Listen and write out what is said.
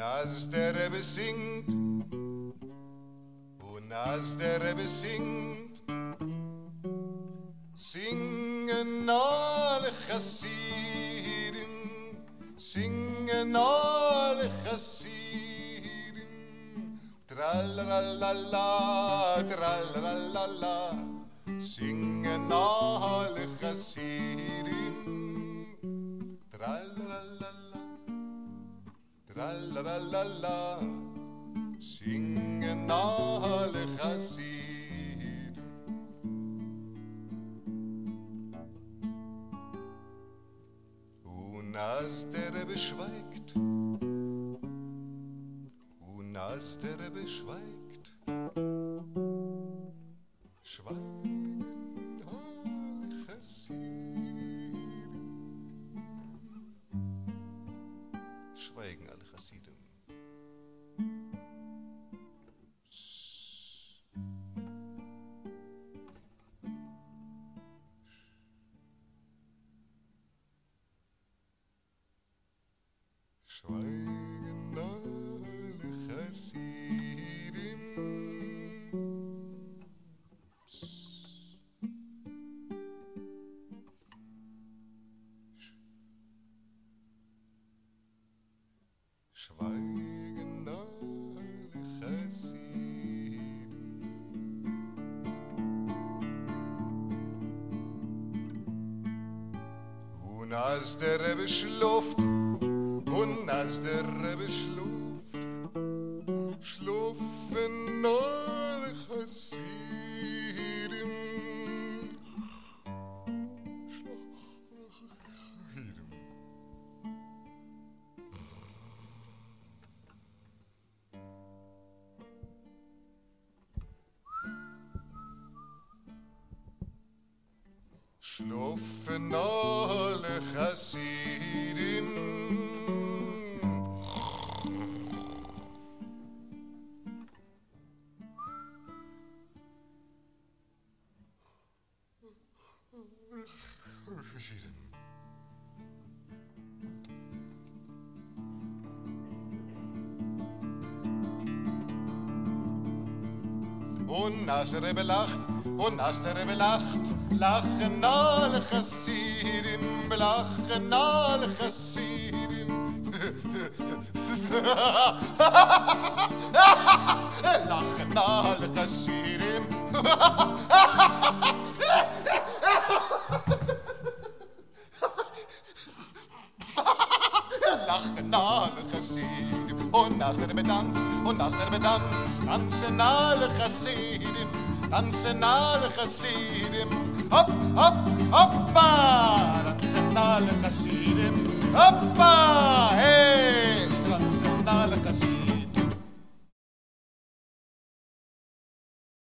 Und als der Rebbe singt, und als der Rebbe singt, singen alle Chassidim, singen alle Chassidim. Tralala, tralala, singen alle Chassidim. Tralala, singen alle Chassidim. Und als der Rebbe schweigt, und als der Rebbe schweigt, Schweigen alle Chassidim. Schweigen alle Chassidim. Und als der Rebbe schluft, und als der Rebbe schluft, schlufen alle Chassidim. Schlufen alle Chassidim. Und als der Rebbe lacht, und als der Rebbe lacht, lachen alle Chassidim, lachen alle Chassidim. Und nachher betanzt, und nachher betanzt, tanzen alle Chassidim, tanzen alle Chassidim. Hopp, hopp, hoppa, tanzen alle Chassidim. Hoppa, hey, tanzen alle Chassidim.